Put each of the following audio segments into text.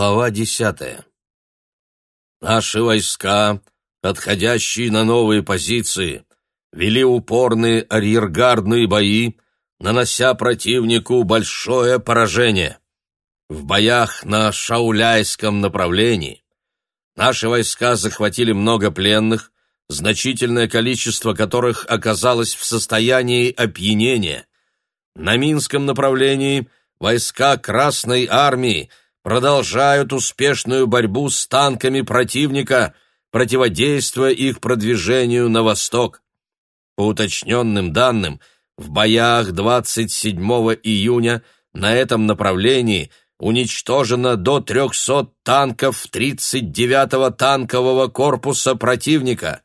глава десятая. Наши войска, подходящие на новые позиции, вели упорные арьергардные бои, нанося противнику большое поражение. В боях на Шауляйском направлении наши войска захватили много пленных, значительное количество которых оказалось в состоянии опьянения. На Минском направлении войска Красной армии – продолжают успешную борьбу с танками противника, противодействуя их продвижению на восток. По уточненным данным, в боях 27 июня на этом направлении уничтожено до 300 танков 39-го танкового корпуса противника.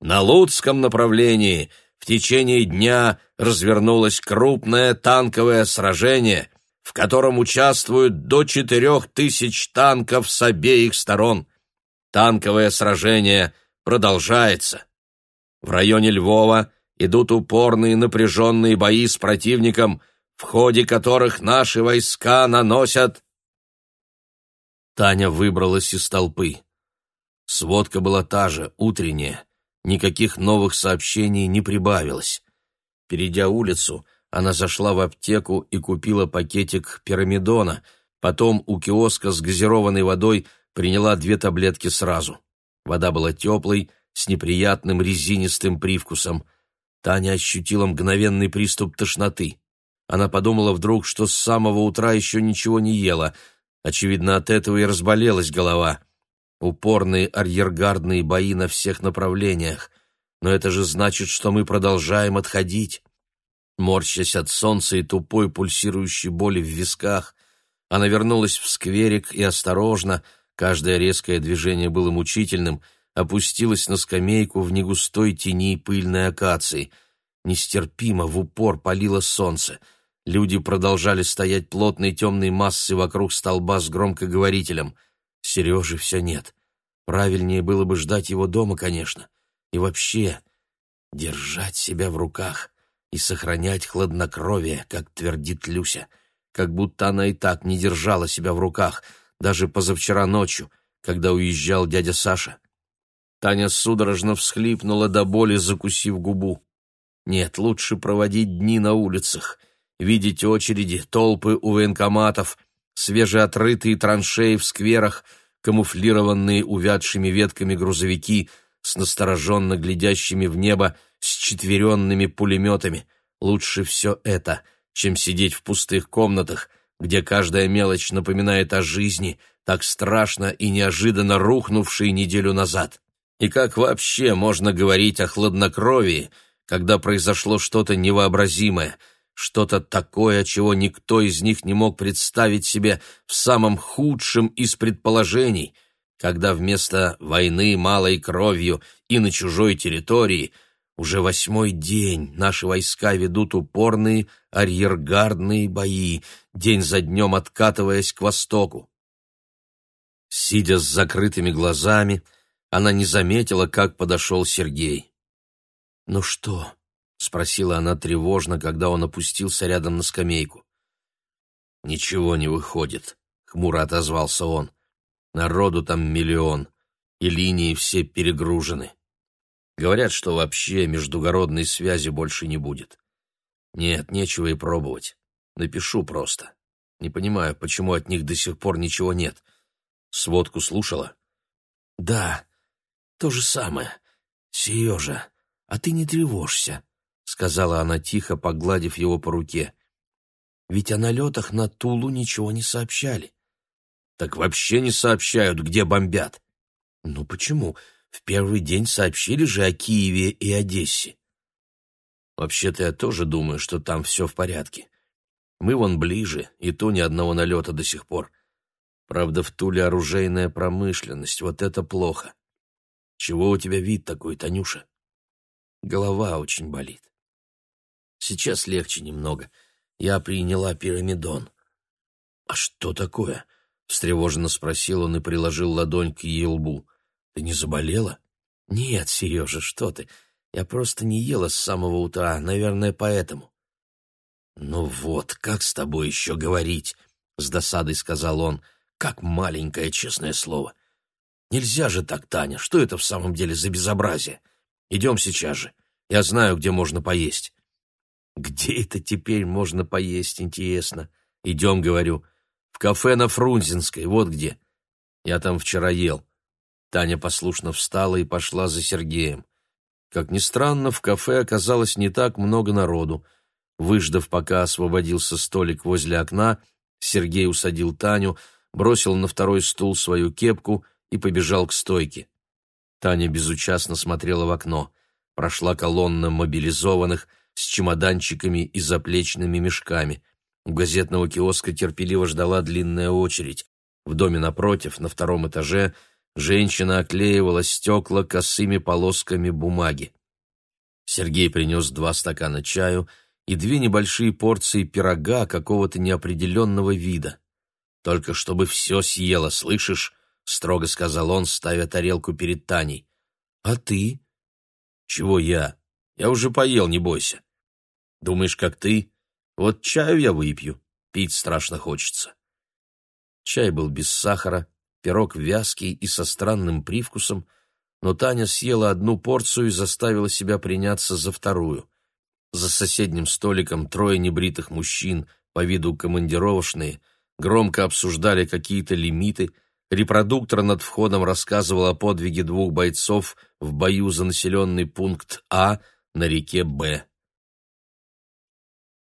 На Луцком направлении в течение дня развернулось крупное танковое сражение – в котором участвуют до четырех тысяч танков с обеих сторон. Танковое сражение продолжается. В районе Львова идут упорные напряженные бои с противником, в ходе которых наши войска наносят... Таня выбралась из толпы. Сводка была та же, утренняя. Никаких новых сообщений не прибавилось. Перейдя улицу, она зашла в аптеку и купила пакетик пирамидона, потом у киоска с газированной водой приняла две таблетки сразу. Вода была теплой, с неприятным резинистым привкусом. Таня ощутила мгновенный приступ тошноты. Она подумала вдруг, что с самого утра еще ничего не ела. Очевидно, от этого и разболелась голова. Упорные арьергардные бои на всех направлениях. Но это же значит, что мы продолжаем отходить. Морщась от солнца и тупой пульсирующей боли в висках, она вернулась в скверик и осторожно, каждое резкое движение было мучительным, опустилась на скамейку в негустой тени пыльной акации. Нестерпимо в упор палило солнце. Люди продолжали стоять плотной темной массой вокруг столба с громкоговорителем. Сережи все нет. Правильнее было бы ждать его дома, конечно. И вообще, держать себя в руках — и сохранять хладнокровие, как твердит Люся, как будто она и так не держала себя в руках, даже позавчера ночью, когда уезжал дядя Саша. Таня судорожно всхлипнула до боли, закусив губу. Нет, лучше проводить дни на улицах, видеть очереди, толпы у военкоматов, свежеотрытые траншеи в скверах, камуфлированные увядшими ветками грузовики с настороженно глядящими в небо с четверенными пулеметами. Лучше все это, чем сидеть в пустых комнатах, где каждая мелочь напоминает о жизни, так страшно и неожиданно рухнувшей неделю назад. И как вообще можно говорить о хладнокровии, когда произошло что-то невообразимое, что-то такое, чего никто из них не мог представить себе в самом худшем из предположений, когда вместо войны малой кровью и на чужой территории – уже восьмой день наши войска ведут упорные арьергардные бои, день за днем откатываясь к востоку. Сидя с закрытыми глазами, она не заметила, как подошел Сергей. «Ну что?» — спросила она тревожно, когда он опустился рядом на скамейку. «Ничего не выходит», — хмуро отозвался он. «Народу там миллион, и линии все перегружены. Говорят, что вообще междугородной связи больше не будет. Нет, нечего и пробовать. Напишу просто. Не понимаю, почему от них до сих пор ничего нет. Сводку слушала? Да, то же самое. Сережа, а ты не тревожься, сказала она тихо, погладив его по руке. Ведь о налетах на Тулу ничего не сообщали. Так вообще не сообщают, где бомбят. Ну почему? Почему? в первый день сообщили же о Киеве и Одессе. Вообще-то я тоже думаю, что там все в порядке. Мы вон ближе, и то ни одного налета до сих пор. Правда, в Туле оружейная промышленность, вот это плохо. Чего у тебя вид такой, Танюша? Голова очень болит. Сейчас легче немного. Я приняла пирамидон. А что такое? Встревоженно спросил он и приложил ладонь к ее лбу. Ты не заболела? Нет, Сережа, что ты? Я просто не ела с самого утра, наверное, поэтому. Ну вот, как с тобой еще говорить? С досадой сказал он. Как маленькое, честное слово. Нельзя же так, Таня. Что это в самом деле за безобразие? Идем сейчас же. Я знаю, где можно поесть. Где это теперь можно поесть, интересно? Идем, говорю. В кафе на Фрунзенской, вот где. Я там вчера ел. Таня послушно встала и пошла за Сергеем. Как ни странно, в кафе оказалось не так много народу. Выждав, пока освободился столик возле окна, Сергей усадил Таню, бросил на второй стул свою кепку и побежал к стойке. Таня безучастно смотрела в окно. Прошла колонна мобилизованных с чемоданчиками и заплечными мешками. У газетного киоска терпеливо ждала длинная очередь. В доме напротив, на втором этаже, Женщина оклеивала стекла косыми полосками бумаги. Сергей принес два стакана чаю и две небольшие порции пирога какого-то неопределенного вида. «Только чтобы все съела, слышишь?» — строго сказал он, ставя тарелку перед Таней. «А ты?» «Чего я? Я уже поел, не бойся. Думаешь, как ты? Вот чаю я выпью. Пить страшно хочется». Чай был без сахара, Пирог вязкий и со странным привкусом, но Таня съела одну порцию и заставила себя приняться за вторую. За соседним столиком трое небритых мужчин, по виду командировочные, громко обсуждали какие-то лимиты, репродуктор над входом рассказывал о подвиге двух бойцов в бою за населенный пункт А на реке Б.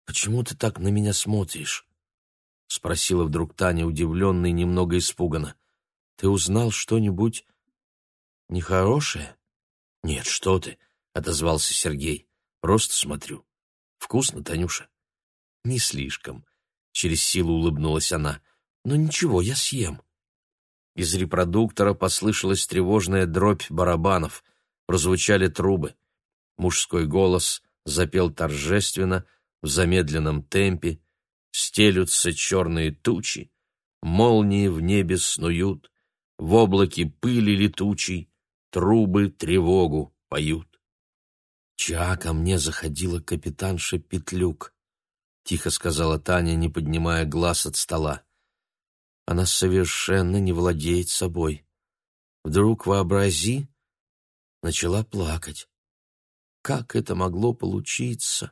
«Почему ты так на меня смотришь?» — спросила вдруг Таня, удивленно и немного испуганно. Ты узнал что-нибудь нехорошее? Нет, что ты, отозвался Сергей. Просто смотрю. Вкусно, Танюша? Не слишком, через силу улыбнулась она. Но ничего, я съем. Из репродуктора послышалась тревожная дробь барабанов, прозвучали трубы. Мужской голос запел торжественно, в замедленном темпе, стелются черные тучи, молнии в небе снуют, в облаке пыли летучей, трубы тревогу поют. «Ча ко мне заходила капитанша Петлюк», — тихо сказала Таня, не поднимая глаз от стола. «Она совершенно не владеет собой. Вдруг вообрази...» Начала плакать. «Как это могло получиться?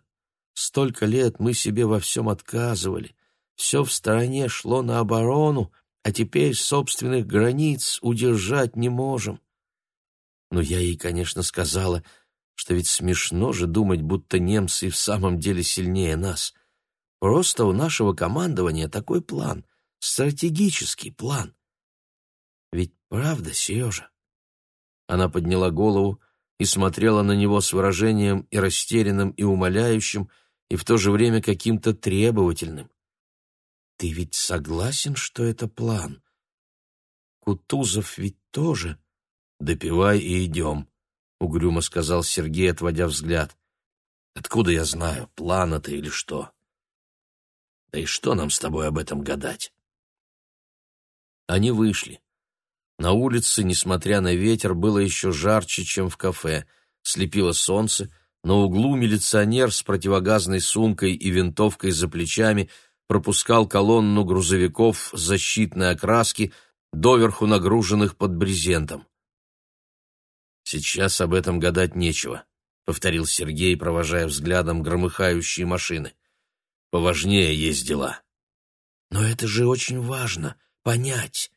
Столько лет мы себе во всем отказывали, все в стороне шло на оборону, а теперь собственных границ удержать не можем. Но я ей, конечно, сказала, что ведь смешно же думать, будто немцы в самом деле сильнее нас. Просто у нашего командования такой план, стратегический план. Ведь правда, Сережа? Она подняла голову и смотрела на него с выражением и растерянным, и умоляющим, и в то же время каким-то требовательным. Ты ведь согласен, что это план? Кутузов ведь тоже. Допивай и идем, — угрюмо сказал Сергей, отводя взгляд. Откуда я знаю, план это или что? Да и что нам с тобой об этом гадать? Они вышли. На улице, несмотря на ветер, было еще жарче, чем в кафе. Слепило солнце. На углу милиционер с противогазной сумкой и винтовкой за плечами — пропускал колонну грузовиков защитной окраски, доверху нагруженных под брезентом. «Сейчас об этом гадать нечего», — повторил Сергей, провожая взглядом громыхающие машины. «Поважнее есть дела». «Но это же очень важно, понять.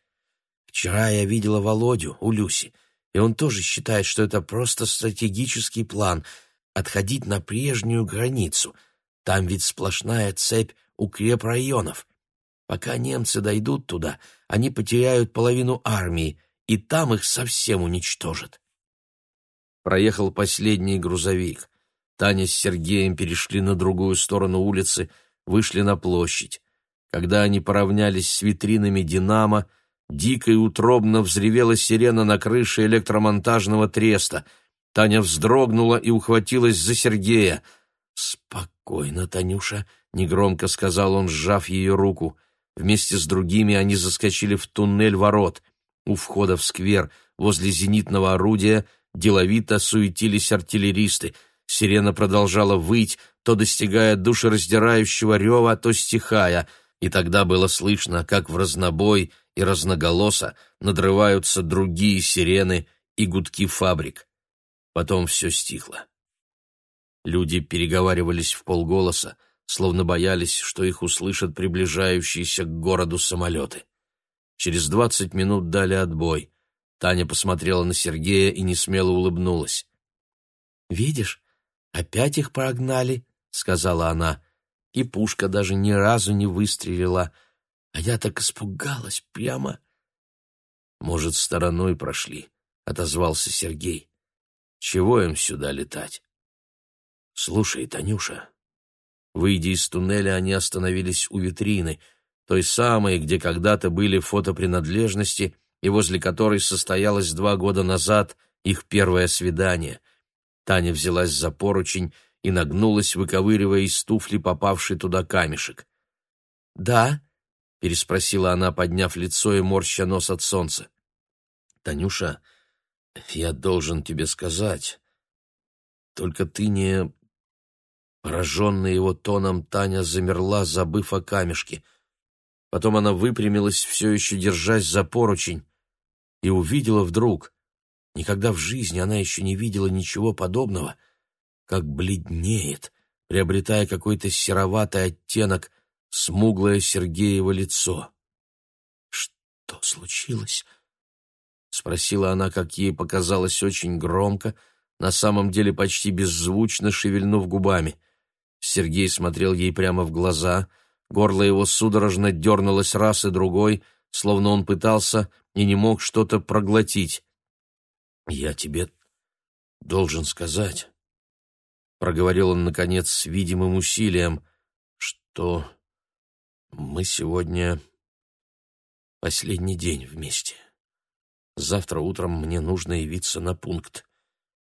Вчера я видела Володю у Люси, и он тоже считает, что это просто стратегический план — отходить на прежнюю границу. Там ведь сплошная цепь укрепрайонов. Пока немцы дойдут туда, они потеряют половину армии, и там их совсем уничтожат. Проехал последний грузовик. Таня с Сергеем перешли на другую сторону улицы, вышли на площадь. Когда они поравнялись с витринами «Динамо», дико и утробно взревела сирена на крыше электромонтажного треста. Таня вздрогнула и ухватилась за Сергея. «Спокойно, Танюша», Негромко сказал он, сжав ее руку. Вместе с другими они заскочили в туннель ворот. У входа в сквер возле зенитного орудия деловито суетились артиллеристы. Сирена продолжала выть, то достигая душераздирающего рева, то стихая. И тогда было слышно, как в разнобой и разноголосо надрываются другие сирены и гудки фабрик. Потом все стихло. Люди переговаривались в полголоса, словно боялись, что их услышат приближающиеся к городу самолеты. Через двадцать минут дали отбой. Таня посмотрела на Сергея и несмело улыбнулась. «Видишь, опять их прогнали», — сказала она, — «и пушка даже ни разу не выстрелила, а я так испугалась прямо». «Может, стороной прошли», — отозвался Сергей. «Чего им сюда летать?» «Слушай, Танюша», Выйдя из туннеля, они остановились у витрины, той самой, где когда-то были фотопринадлежности и возле которой состоялось два года назад их первое свидание. Таня взялась за поручень и нагнулась, выковыривая из туфли попавший туда камешек. «Да?» — переспросила она, подняв лицо и морща нос от солнца. «Танюша, я должен тебе сказать. Только ты не Пораженная его тоном, Таня замерла, забыв о камешке. Потом она выпрямилась, все еще держась за поручень, и увидела вдруг, никогда в жизни она еще не видела ничего подобного, как бледнеет, приобретая какой-то сероватый оттенок, смуглое Сергеево лицо. «Что случилось?» — спросила она, как ей показалось, очень громко, на самом деле почти беззвучно шевельнув губами — Сергей смотрел ей прямо в глаза, горло его судорожно дернулось раз и другой, словно он пытался и не мог что-то проглотить. «Я тебе должен сказать», — проговорил он, наконец, с видимым усилием, «что мы сегодня последний день вместе. Завтра утром мне нужно явиться на пункт.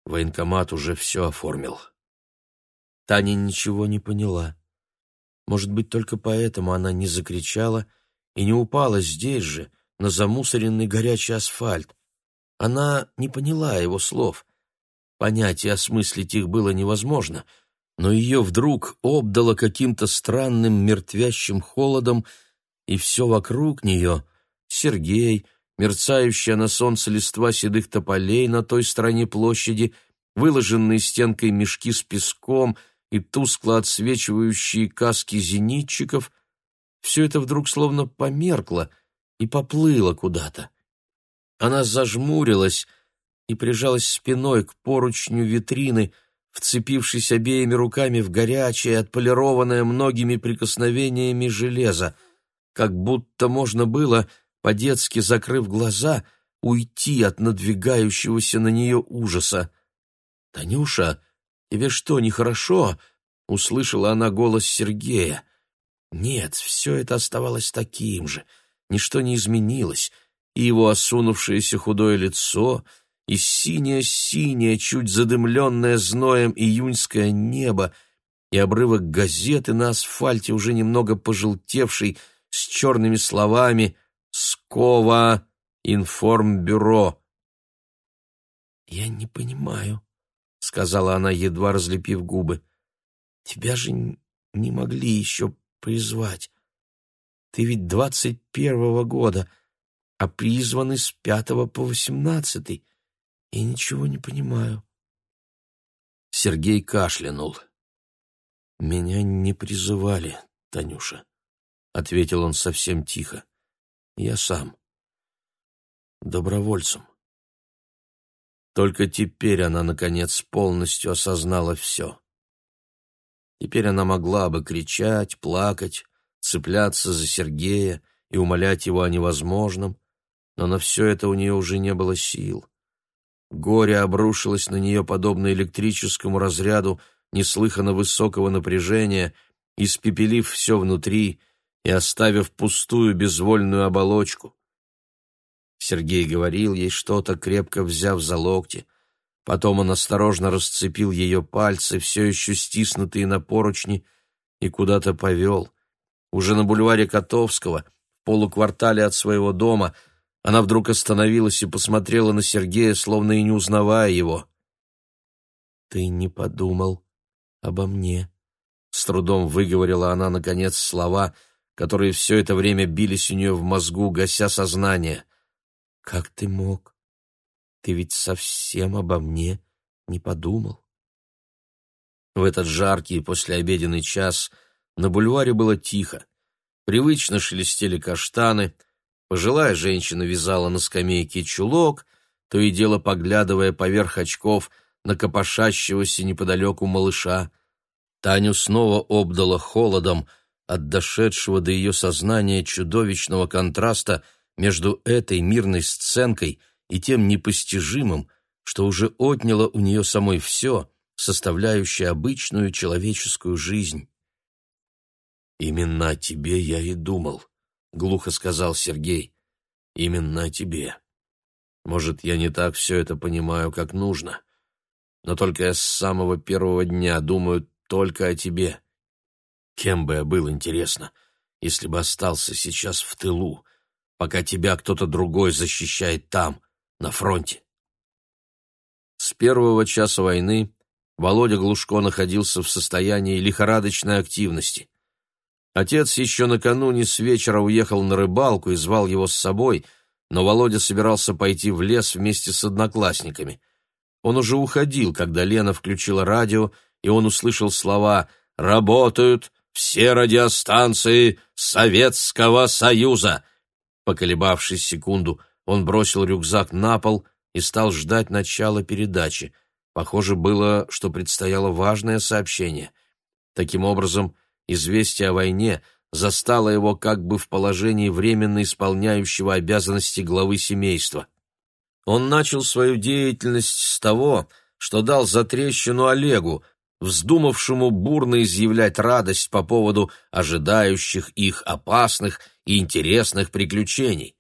Военкомат уже все оформил». Таня ничего не поняла. Может быть, только поэтому она не закричала и не упала здесь же, на замусоренный горячий асфальт. Она не поняла его слов. Понять и осмыслить их было невозможно, но ее вдруг обдало каким-то странным мертвящим холодом, и все вокруг нее — Сергей, мерцающая на солнце листва седых тополей на той стороне площади, выложенные стенкой мешки с песком — и тускло отсвечивающие каски зенитчиков, все это вдруг словно померкло и поплыло куда-то. Она зажмурилась и прижалась спиной к поручню витрины, вцепившись обеими руками в горячее, отполированное многими прикосновениями железо, как будто можно было, по-детски закрыв глаза, уйти от надвигающегося на нее ужаса. «Танюша!» Тебе что, нехорошо?» — услышала она голос Сергея. Нет, все это оставалось таким же, ничто не изменилось, и его осунувшееся худое лицо, и синее-синее, чуть задымленное зноем июньское небо, и обрывок газеты на асфальте, уже немного пожелтевший, с черными словами «Скова информбюро». «Я не понимаю», сказала она, едва разлепив губы. «Тебя же не могли еще призвать. Ты ведь двадцать первого года, а призваны с пятого по восемнадцатый. и ничего не понимаю». Сергей кашлянул. «Меня не призывали, Танюша», — ответил он совсем тихо. «Я сам. Добровольцем. Только теперь она, наконец, полностью осознала все. Теперь она могла бы кричать, плакать, цепляться за Сергея и умолять его о невозможном, но на все это у нее уже не было сил. Горе обрушилось на нее подобно электрическому разряду неслыханно высокого напряжения, испепелив все внутри и оставив пустую безвольную оболочку. Сергей говорил ей что-то, крепко взяв за локти. Потом он осторожно расцепил ее пальцы, все еще стиснутые на поручни, и куда-то повел. Уже на бульваре Котовского, в полуквартале от своего дома, она вдруг остановилась и посмотрела на Сергея, словно и не узнавая его. «Ты не подумал обо мне», — с трудом выговорила она, наконец, слова, которые все это время бились у нее в мозгу, гася сознание. Как ты мог? Ты ведь совсем обо мне не подумал. В этот жаркий послеобеденный час на бульваре было тихо. Привычно шелестели каштаны, пожилая женщина вязала на скамейке чулок, то и дело поглядывая поверх очков на копошащегося неподалеку малыша. Таню снова обдала холодом от дошедшего до ее сознания чудовищного контраста — между этой мирной сценкой и тем непостижимым, что уже отняло у нее самой все, составляющее обычную человеческую жизнь. «Именно о тебе я и думал», — глухо сказал Сергей. «Именно о тебе. Может, я не так все это понимаю, как нужно, но только я с самого первого дня думаю только о тебе. Кем бы я был, интересно, если бы остался сейчас в тылу, — пока тебя кто-то другой защищает там, на фронте. С первого часа войны Володя Глушко находился в состоянии лихорадочной активности. Отец еще накануне с вечера уехал на рыбалку и звал его с собой, но Володя собирался пойти в лес вместе с одноклассниками. Он уже уходил, когда Лена включила радио, и он услышал слова «Работают все радиостанции Советского Союза! Поколебавшись секунду, он бросил рюкзак на пол и стал ждать начала передачи. Похоже было, что предстояло важное сообщение. Таким образом, известие о войне застало его как бы в положении временно исполняющего обязанности главы семейства. Он начал свою деятельность с того, что дал затрещину Олегу, вздумавшему бурно изъявлять радость по поводу ожидающих их опасных и интересных приключений.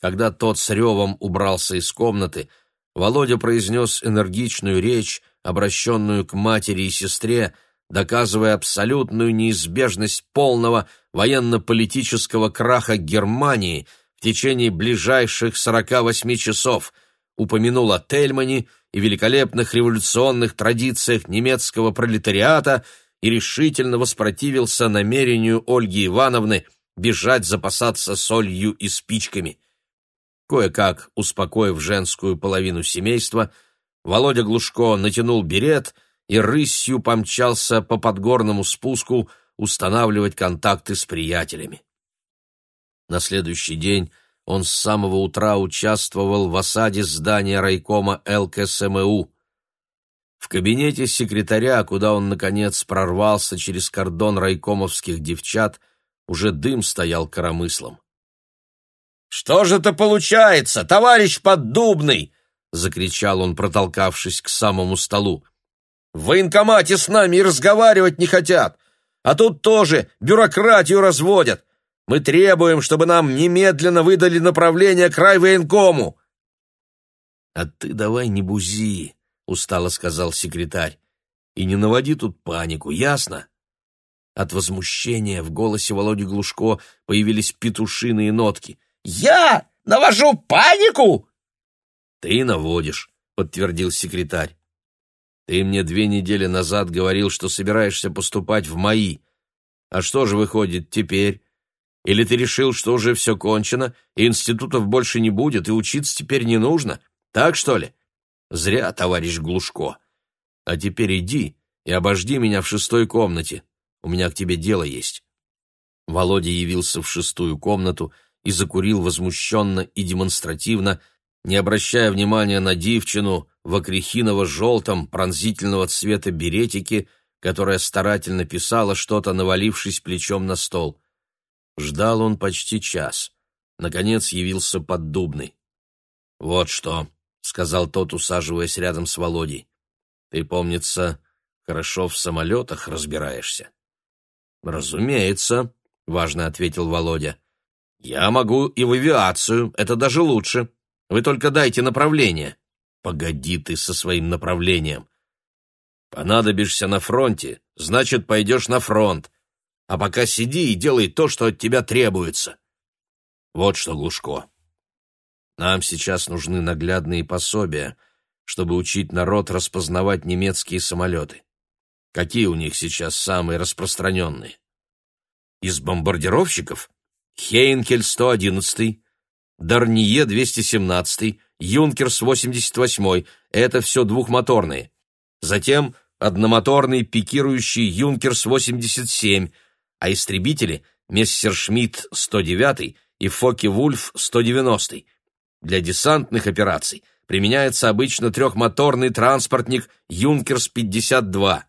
Когда тот с ревом убрался из комнаты, Володя произнес энергичную речь, обращенную к матери и сестре, доказывая абсолютную неизбежность полного военно-политического краха Германии в течение ближайших 48 часов, упомянул о Тельмане и великолепных революционных традициях немецкого пролетариата и решительно воспротивился намерению Ольги Ивановны – бежать запасаться солью и спичками. Кое-как, успокоив женскую половину семейства, Володя Глушко натянул берет и рысью помчался по подгорному спуску устанавливать контакты с приятелями. На следующий день он с самого утра участвовал в осаде здания райкома ЛКСМУ. В кабинете секретаря, куда он, наконец, прорвался через кордон райкомовских девчат – уже дым стоял коромыслом. «Что же это получается, товарищ Поддубный?» — закричал он, протолкавшись к самому столу. «В военкомате с нами и разговаривать не хотят, а тут тоже бюрократию разводят. Мы требуем, чтобы нам немедленно выдали направление к райвоенкому. «А ты давай не бузи», — устало сказал секретарь, — «и не наводи тут панику, ясно?» От возмущения в голосе Володи Глушко появились петушиные нотки. «Я навожу панику!» «Ты наводишь», — подтвердил секретарь. «Ты мне две недели назад говорил, что собираешься поступать в мои. А что же выходит теперь? Или ты решил, что уже все кончено, и институтов больше не будет, и учиться теперь не нужно? Так, что ли? Зря, товарищ Глушко. А теперь иди и обожди меня в шестой комнате». У меня к тебе дело есть». Володя явился в шестую комнату и закурил возмущенно и демонстративно, не обращая внимания на девчину в окрехиново-желтом пронзительного цвета беретики, которая старательно писала что-то, навалившись плечом на стол. Ждал он почти час. Наконец явился поддубный. «Вот что», — сказал тот, усаживаясь рядом с Володей. «Ты, помнится, хорошо в самолетах разбираешься». «Разумеется», — важно ответил Володя. «Я могу и в авиацию, это даже лучше. Вы только дайте направление». «Погоди ты со своим направлением. Понадобишься на фронте, значит, пойдешь на фронт. А пока сиди и делай то, что от тебя требуется». «Вот что, Глушко, нам сейчас нужны наглядные пособия, чтобы учить народ распознавать немецкие самолеты. Какие у них сейчас самые распространенные? Из бомбардировщиков? Хейнкель 111, Дарние 217, Юнкерс 88. Это все двухмоторные. Затем одномоторный пикирующий Юнкерс 87, а истребители Мессершмитт 109 и Фоке Вульф 190. Для десантных операций применяется обычно трехмоторный транспортник Юнкерс 52.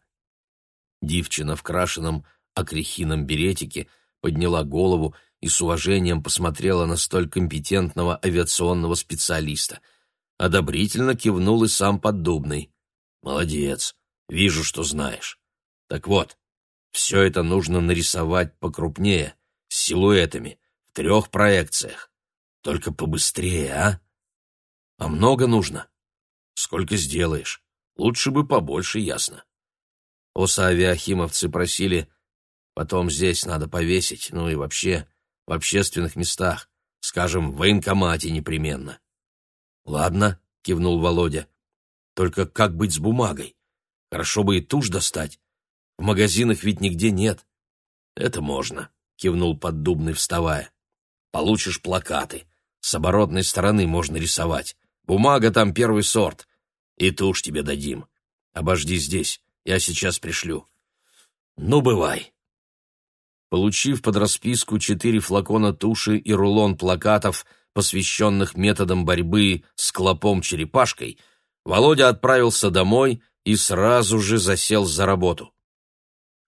Девчина в крашеном окрехином беретике подняла голову и с уважением посмотрела на столь компетентного авиационного специалиста. Одобрительно кивнул и сам поддубный. «Молодец, вижу, что знаешь. Так вот, все это нужно нарисовать покрупнее, с силуэтами, в трех проекциях. Только побыстрее, а? А много нужно? Сколько сделаешь? Лучше бы побольше, ясно. У авиахимовцы просили, потом здесь надо повесить, ну и вообще, в общественных местах, скажем, в военкомате непременно. Ладно, кивнул Володя. Только как быть с бумагой? Хорошо бы и тушь достать. В магазинах ведь нигде нет. Это можно, кивнул поддубный, вставая. Получишь плакаты. С оборотной стороны можно рисовать. Бумага там первый сорт. И тушь тебе дадим. Обожди здесь. Я сейчас пришлю. Ну, бывай. Получив под расписку четыре флакона туши и рулон плакатов, посвященных методам борьбы с клопом-черепашкой, Володя отправился домой и сразу же засел за работу.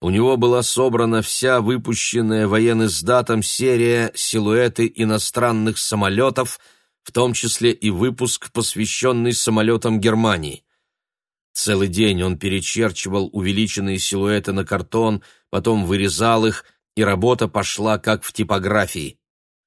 У него была собрана вся выпущенная военный с серия «Силуэты иностранных самолетов», в том числе и выпуск, посвященный самолетам Германии. Целый день он перечерчивал увеличенные силуэты на картон, потом вырезал их, и работа пошла как в типографии.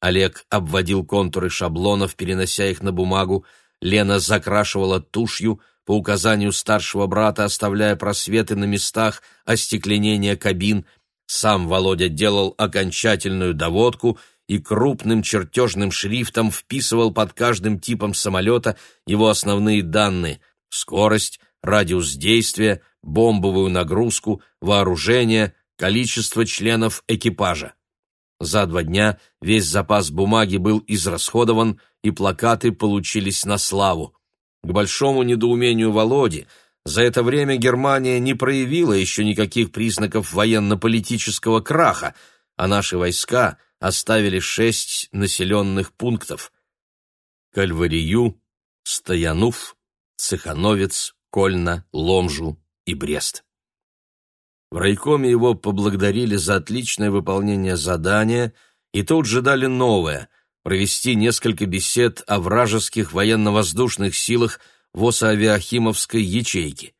Олег обводил контуры шаблонов, перенося их на бумагу, Лена закрашивала тушью, по указанию старшего брата оставляя просветы на местах остекленения кабин, сам Володя делал окончательную доводку и крупным чертежным шрифтом вписывал под каждым типом самолета его основные данные – скорость, радиус действия, бомбовую нагрузку, вооружение, количество членов экипажа. За два дня весь запас бумаги был израсходован, и плакаты получились на славу. К большому недоумению Володи, за это время Германия не проявила еще никаких признаков военно-политического краха, а наши войска оставили шесть населенных пунктов. Кальварию, Стоянув, Цехановец, Кольна, Ломжу и Брест. В райкоме его поблагодарили за отличное выполнение задания и тут же дали новое — провести несколько бесед о вражеских военно-воздушных силах в Осавиахимовской ячейке.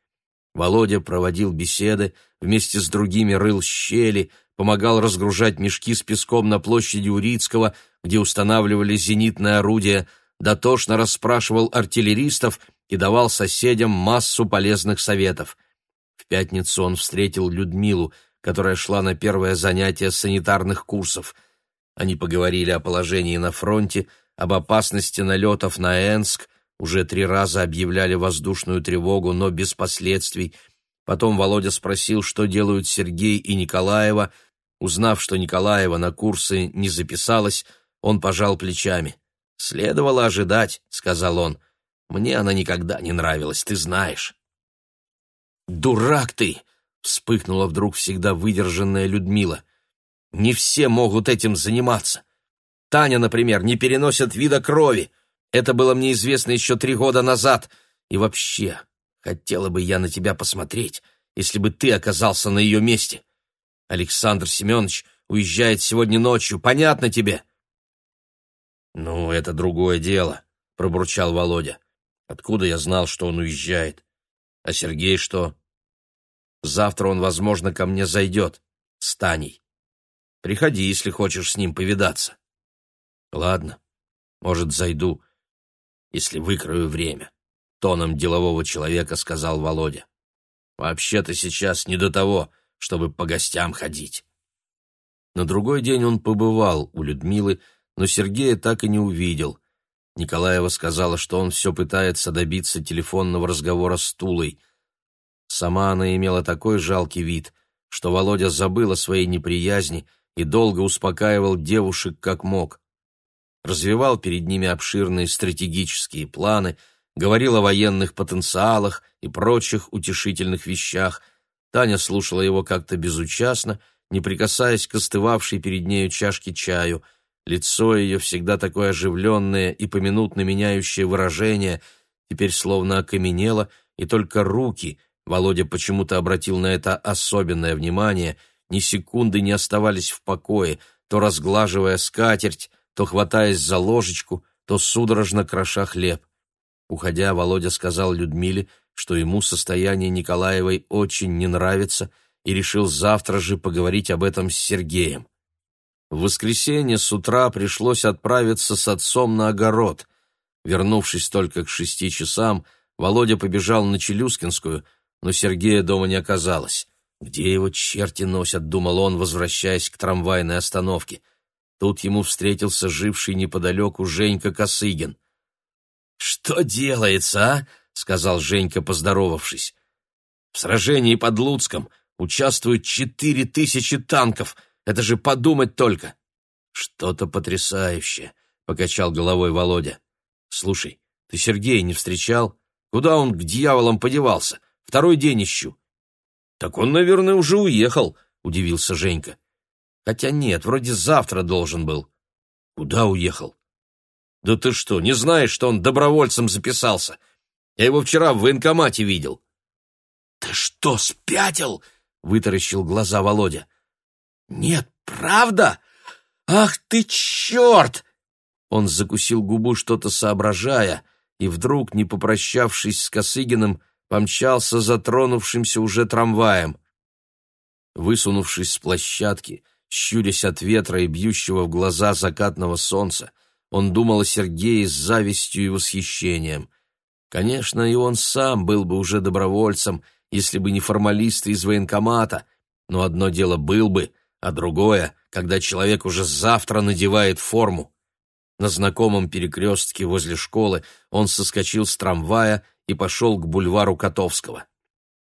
Володя проводил беседы, вместе с другими рыл щели, помогал разгружать мешки с песком на площади Урицкого, где устанавливали зенитное орудие, дотошно расспрашивал артиллеристов — и давал соседям массу полезных советов. В пятницу он встретил Людмилу, которая шла на первое занятие санитарных курсов. Они поговорили о положении на фронте, об опасности налетов на Энск, уже три раза объявляли воздушную тревогу, но без последствий. Потом Володя спросил, что делают Сергей и Николаева. Узнав, что Николаева на курсы не записалась, он пожал плечами. «Следовало ожидать», — сказал он. Мне она никогда не нравилась, ты знаешь. Дурак ты, вспыхнула вдруг всегда выдержанная Людмила. Не все могут этим заниматься. Таня, например, не переносит вида крови. Это было мне известно еще три года назад. И вообще, хотела бы я на тебя посмотреть, если бы ты оказался на ее месте. Александр Семенович уезжает сегодня ночью, понятно тебе? — Ну, это другое дело, — пробурчал Володя. Откуда я знал, что он уезжает? А Сергей что? Завтра он, возможно, ко мне зайдет, с Приходи, если хочешь с ним повидаться. Ладно, может, зайду, если выкрою время, — тоном делового человека сказал Володя. Вообще-то сейчас не до того, чтобы по гостям ходить. На другой день он побывал у Людмилы, но Сергея так и не увидел — Николаева сказала, что он все пытается добиться телефонного разговора с Тулой. Сама она имела такой жалкий вид, что Володя забыл о своей неприязни и долго успокаивал девушек как мог. Развивал перед ними обширные стратегические планы, говорил о военных потенциалах и прочих утешительных вещах. Таня слушала его как-то безучастно, не прикасаясь к остывавшей перед нею чашке чаю — Лицо ее, всегда такое оживленное и поминутно меняющее выражение, теперь словно окаменело, и только руки, Володя почему-то обратил на это особенное внимание, ни секунды не оставались в покое, то разглаживая скатерть, то хватаясь за ложечку, то судорожно кроша хлеб. Уходя, Володя сказал Людмиле, что ему состояние Николаевой очень не нравится, и решил завтра же поговорить об этом с Сергеем. В воскресенье с утра пришлось отправиться с отцом на огород. Вернувшись только к шести часам, Володя побежал на Челюскинскую, но Сергея дома не оказалось. «Где его черти носят?» — думал он, возвращаясь к трамвайной остановке. Тут ему встретился живший неподалеку Женька Косыгин. «Что делается, а?» — сказал Женька, поздоровавшись. «В сражении под Луцком участвуют четыре тысячи танков!» Это же подумать только!» «Что-то потрясающее! — покачал головой Володя. «Слушай, ты Сергея не встречал? Куда он к дьяволам подевался? Второй день ищу». «Так он, наверное, уже уехал», — удивился Женька. «Хотя нет, вроде завтра должен был». «Куда уехал?» «Да ты что, не знаешь, что он добровольцем записался? Я его вчера в военкомате видел». «Ты что, спятил?» — вытаращил глаза Володя. Нет, правда? Ах ты черт! Он закусил губу, что-то соображая, и вдруг, не попрощавшись с Косыгиным, помчался за тронувшимся уже трамваем. Высунувшись с площадки, щурясь от ветра и бьющего в глаза закатного солнца, он думал о Сергее с завистью и восхищением. Конечно, и он сам был бы уже добровольцем, если бы не формалисты из военкомата, но одно дело был бы, а другое, когда человек уже завтра надевает форму. На знакомом перекрестке возле школы он соскочил с трамвая и пошел к бульвару Котовского.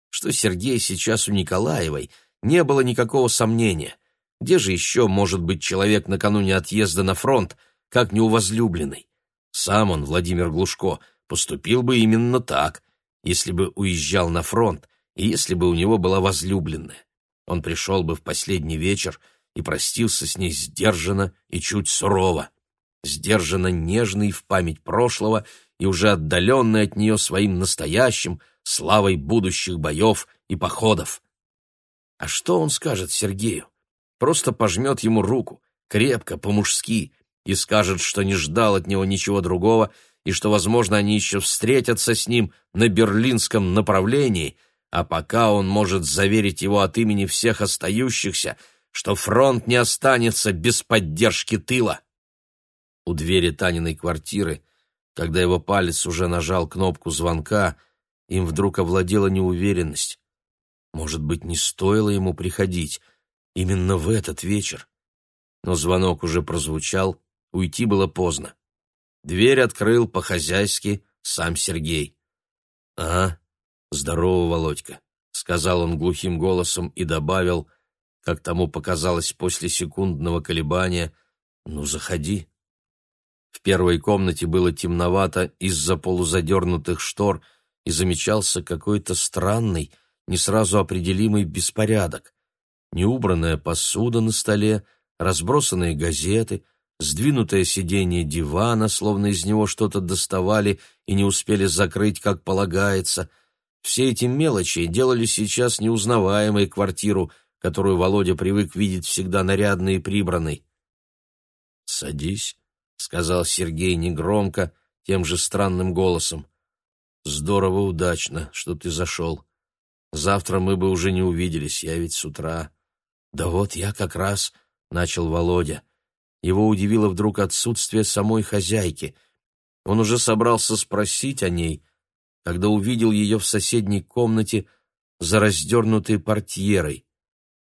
Что Сергей сейчас у Николаевой, не было никакого сомнения. Где же еще может быть человек накануне отъезда на фронт, как не у возлюбленной? Сам он, Владимир Глушко, поступил бы именно так, если бы уезжал на фронт и если бы у него была возлюбленная он пришел бы в последний вечер и простился с ней сдержанно и чуть сурово. Сдержанно нежный в память прошлого и уже отдаленный от нее своим настоящим, славой будущих боев и походов. А что он скажет Сергею? Просто пожмет ему руку, крепко, по-мужски, и скажет, что не ждал от него ничего другого, и что, возможно, они еще встретятся с ним на берлинском направлении — а пока он может заверить его от имени всех остающихся, что фронт не останется без поддержки тыла. У двери Таниной квартиры, когда его палец уже нажал кнопку звонка, им вдруг овладела неуверенность. Может быть, не стоило ему приходить именно в этот вечер. Но звонок уже прозвучал, уйти было поздно. Дверь открыл по-хозяйски сам Сергей. «А, «Здорово, Володька», — сказал он глухим голосом и добавил, как тому показалось после секундного колебания, «Ну, заходи». В первой комнате было темновато из-за полузадернутых штор, и замечался какой-то странный, не сразу определимый беспорядок. Неубранная посуда на столе, разбросанные газеты, сдвинутое сиденье дивана, словно из него что-то доставали и не успели закрыть, как полагается — все эти мелочи делали сейчас неузнаваемой квартиру, которую Володя привык видеть всегда нарядной и прибранной. «Садись», — сказал Сергей негромко, тем же странным голосом. «Здорово удачно, что ты зашел. Завтра мы бы уже не увиделись, я ведь с утра». «Да вот я как раз», — начал Володя. Его удивило вдруг отсутствие самой хозяйки. Он уже собрался спросить о ней, когда увидел ее в соседней комнате за раздернутой портьерой.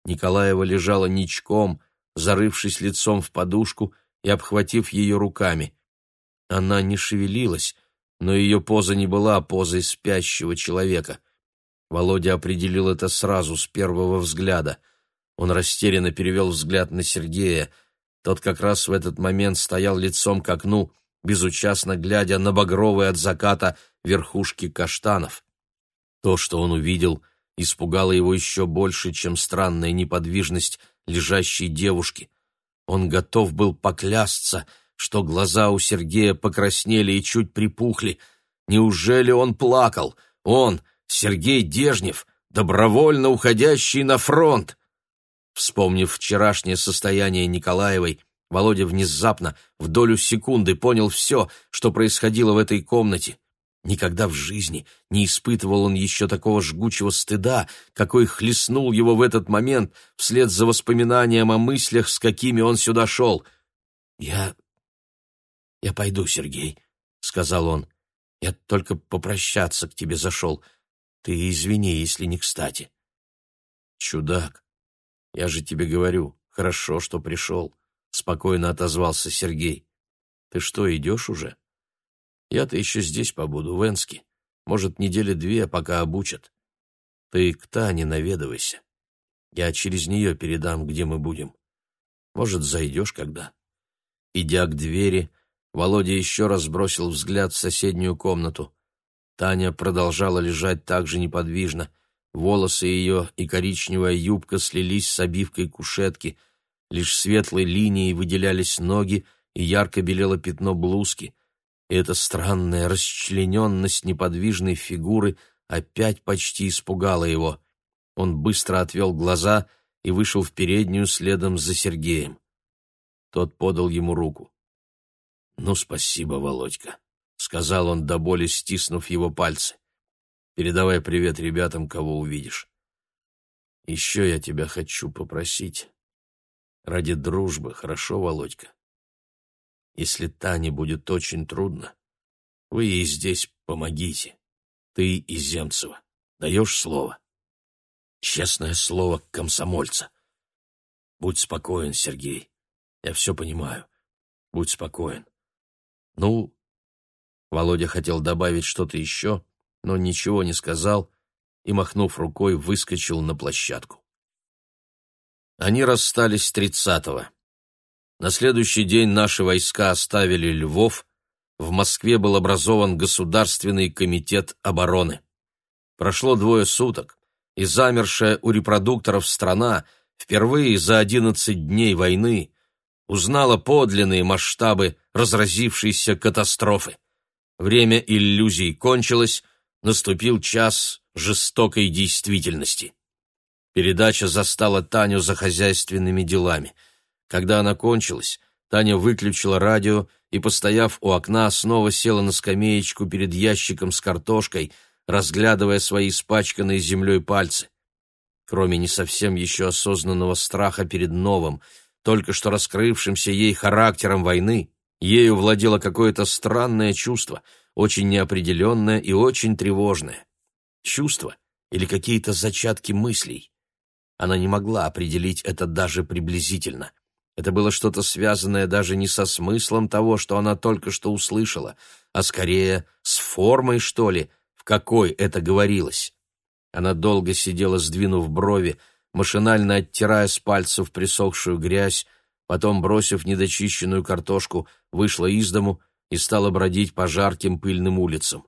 Николаева лежала ничком, зарывшись лицом в подушку и обхватив ее руками. Она не шевелилась, но ее поза не была позой спящего человека. Володя определил это сразу, с первого взгляда. Он растерянно перевел взгляд на Сергея. Тот как раз в этот момент стоял лицом к окну, безучастно глядя на багровые от заката – верхушки каштанов. То, что он увидел, испугало его еще больше, чем странная неподвижность лежащей девушки. Он готов был поклясться, что глаза у Сергея покраснели и чуть припухли. Неужели он плакал? Он, Сергей Дежнев, добровольно уходящий на фронт. Вспомнив вчерашнее состояние Николаевой, Володя внезапно, в долю секунды, понял все, что происходило в этой комнате. Никогда в жизни не испытывал он еще такого жгучего стыда, какой хлестнул его в этот момент вслед за воспоминанием о мыслях, с какими он сюда шел. «Я... я пойду, Сергей», — сказал он. «Я только попрощаться к тебе зашел. Ты извини, если не кстати». «Чудак, я же тебе говорю, хорошо, что пришел», — спокойно отозвался Сергей. «Ты что, идешь уже?» Я-то еще здесь побуду, в Энске. Может, недели две, пока обучат. Ты к Тане наведывайся. Я через нее передам, где мы будем. Может, зайдешь когда?» Идя к двери, Володя еще раз бросил взгляд в соседнюю комнату. Таня продолжала лежать так же неподвижно. Волосы ее и коричневая юбка слились с обивкой кушетки. Лишь светлой линией выделялись ноги, и ярко белело пятно блузки эта странная расчлененность неподвижной фигуры опять почти испугала его. Он быстро отвел глаза и вышел в переднюю следом за Сергеем. Тот подал ему руку. «Ну, спасибо, Володька», — сказал он до боли, стиснув его пальцы. «Передавай привет ребятам, кого увидишь. Еще я тебя хочу попросить. Ради дружбы, хорошо, Володька? Если Тане будет очень трудно, вы ей здесь помогите. Ты, Иземцева, даешь слово? Честное слово комсомольца. Будь спокоен, Сергей. Я все понимаю. Будь спокоен. Ну, Володя хотел добавить что-то еще, но ничего не сказал и, махнув рукой, выскочил на площадку. Они расстались тридцатого. На следующий день наши войска оставили Львов. В Москве был образован Государственный комитет обороны. Прошло двое суток, и замершая у репродукторов страна впервые за 11 дней войны узнала подлинные масштабы разразившейся катастрофы. Время иллюзий кончилось, наступил час жестокой действительности. Передача застала Таню за хозяйственными делами – когда она кончилась, Таня выключила радио и, постояв у окна, снова села на скамеечку перед ящиком с картошкой, разглядывая свои испачканные землей пальцы. Кроме не совсем еще осознанного страха перед новым, только что раскрывшимся ей характером войны, ею владело какое-то странное чувство, очень неопределенное и очень тревожное. Чувство или какие-то зачатки мыслей. Она не могла определить это даже приблизительно. Это было что-то связанное даже не со смыслом того, что она только что услышала, а скорее с формой, что ли, в какой это говорилось. Она долго сидела, сдвинув брови, машинально оттирая с пальцев присохшую грязь, потом, бросив недочищенную картошку, вышла из дому и стала бродить по жарким пыльным улицам.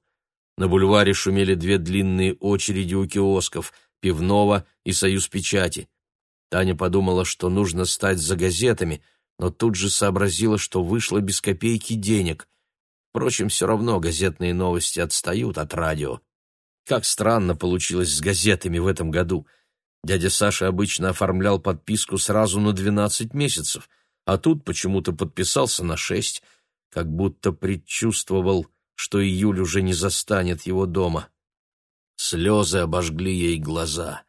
На бульваре шумели две длинные очереди у киосков — пивного и союз печати. Таня подумала, что нужно стать за газетами, но тут же сообразила, что вышло без копейки денег. Впрочем, все равно газетные новости отстают от радио. Как странно получилось с газетами в этом году. Дядя Саша обычно оформлял подписку сразу на 12 месяцев, а тут почему-то подписался на 6, как будто предчувствовал, что июль уже не застанет его дома. Слезы обожгли ей глаза.